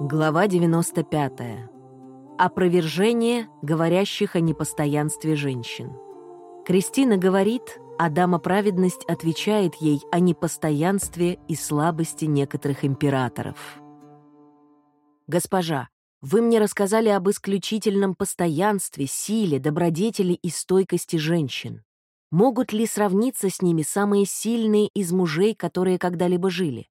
Глава 95. Опровержение говорящих о непостоянстве женщин. Кристина говорит, а дама праведность отвечает ей о непостоянстве и слабости некоторых императоров. «Госпожа, вы мне рассказали об исключительном постоянстве, силе, добродетели и стойкости женщин. Могут ли сравниться с ними самые сильные из мужей, которые когда-либо жили?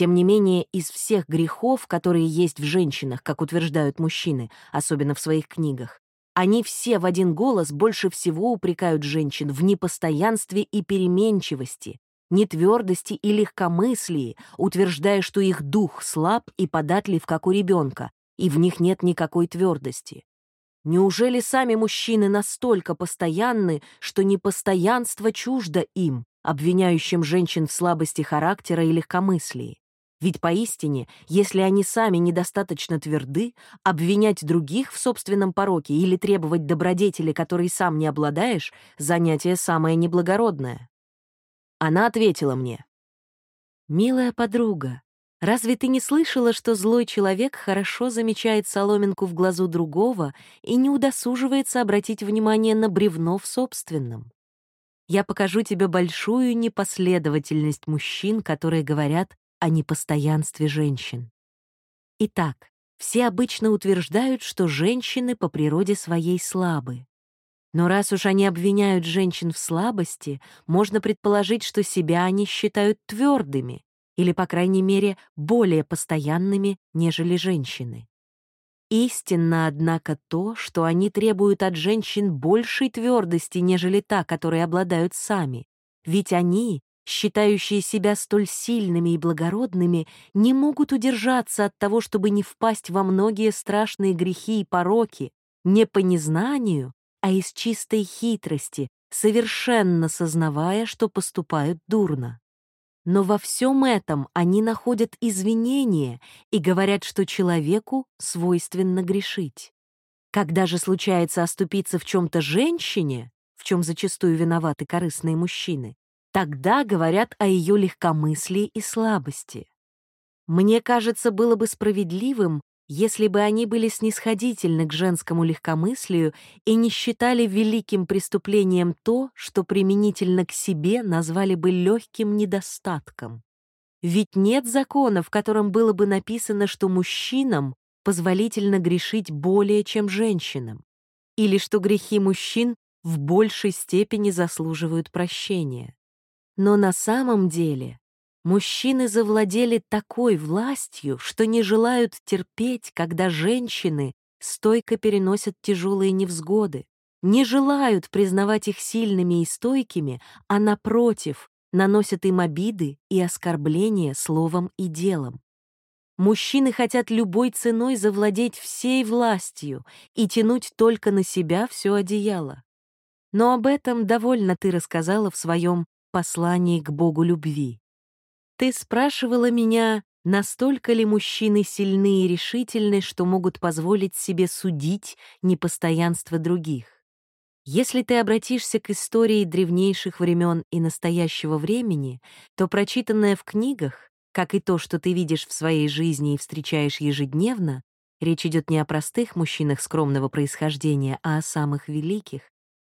Тем не менее, из всех грехов, которые есть в женщинах, как утверждают мужчины, особенно в своих книгах, они все в один голос больше всего упрекают женщин в непостоянстве и переменчивости, нетвердости и легкомыслии, утверждая, что их дух слаб и податлив, как у ребенка, и в них нет никакой твердости. Неужели сами мужчины настолько постоянны, что непостоянство чуждо им, обвиняющим женщин в слабости характера и легкомыслии? Ведь поистине, если они сами недостаточно тверды, обвинять других в собственном пороке или требовать добродетели, которой сам не обладаешь, занятие самое неблагородное. Она ответила мне. «Милая подруга, Разве ты не слышала, что злой человек хорошо замечает соломинку в глазу другого и не удосуживается обратить внимание на бревно в собственном? Я покажу тебе большую непоследовательность мужчин, которые говорят о непостоянстве женщин. Итак, все обычно утверждают, что женщины по природе своей слабы. Но раз уж они обвиняют женщин в слабости, можно предположить, что себя они считают твердыми, или, по крайней мере, более постоянными, нежели женщины. Истинно, однако, то, что они требуют от женщин большей твердости, нежели та, которой обладают сами, ведь они, считающие себя столь сильными и благородными, не могут удержаться от того, чтобы не впасть во многие страшные грехи и пороки, не по незнанию, а из чистой хитрости, совершенно сознавая, что поступают дурно. Но во всем этом они находят извинения и говорят, что человеку свойственно грешить. Когда же случается оступиться в чем-то женщине, в чем зачастую виноваты корыстные мужчины, тогда говорят о ее легкомыслии и слабости. Мне кажется, было бы справедливым если бы они были снисходительны к женскому легкомыслию и не считали великим преступлением то, что применительно к себе назвали бы легким недостатком. Ведь нет закона, в котором было бы написано, что мужчинам позволительно грешить более, чем женщинам, или что грехи мужчин в большей степени заслуживают прощения. Но на самом деле Мужчины завладели такой властью, что не желают терпеть, когда женщины стойко переносят тяжелые невзгоды, не желают признавать их сильными и стойкими, а, напротив, наносят им обиды и оскорбления словом и делом. Мужчины хотят любой ценой завладеть всей властью и тянуть только на себя все одеяло. Но об этом довольно ты рассказала в своем послании к Богу любви. Ты спрашивала меня, настолько ли мужчины сильны и решительны, что могут позволить себе судить непостоянство других. Если ты обратишься к истории древнейших времен и настоящего времени, то прочитанное в книгах, как и то, что ты видишь в своей жизни и встречаешь ежедневно, речь идет не о простых мужчинах скромного происхождения, а о самых великих,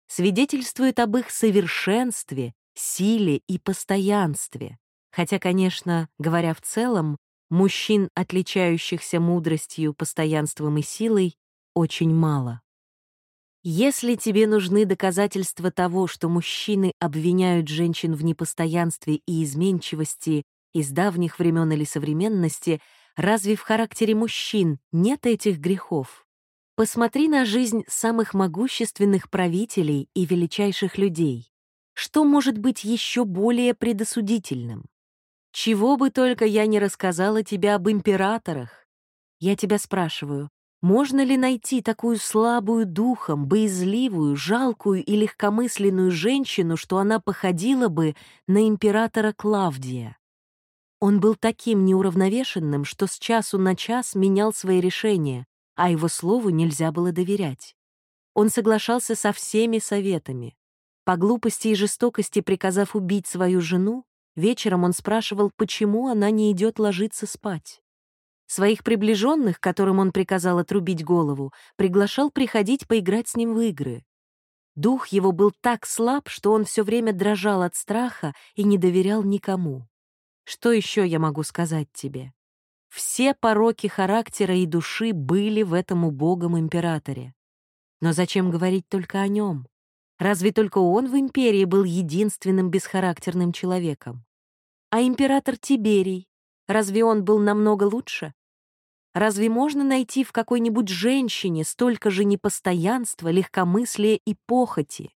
свидетельствует об их совершенстве, силе и постоянстве. Хотя, конечно, говоря в целом, мужчин, отличающихся мудростью, постоянством и силой, очень мало. Если тебе нужны доказательства того, что мужчины обвиняют женщин в непостоянстве и изменчивости из давних времен или современности, разве в характере мужчин нет этих грехов? Посмотри на жизнь самых могущественных правителей и величайших людей. Что может быть еще более предосудительным? Чего бы только я не рассказала тебе об императорах. Я тебя спрашиваю, можно ли найти такую слабую духом, боязливую, жалкую и легкомысленную женщину, что она походила бы на императора Клавдия? Он был таким неуравновешенным, что с часу на час менял свои решения, а его слову нельзя было доверять. Он соглашался со всеми советами. По глупости и жестокости приказав убить свою жену, Вечером он спрашивал, почему она не идет ложиться спать. Своих приближенных, которым он приказал отрубить голову, приглашал приходить поиграть с ним в игры. Дух его был так слаб, что он все время дрожал от страха и не доверял никому. Что еще я могу сказать тебе? Все пороки характера и души были в этом убогом императоре. Но зачем говорить только о нем? Разве только он в империи был единственным бесхарактерным человеком? А император Тиберий, разве он был намного лучше? Разве можно найти в какой-нибудь женщине столько же непостоянства, легкомыслия и похоти?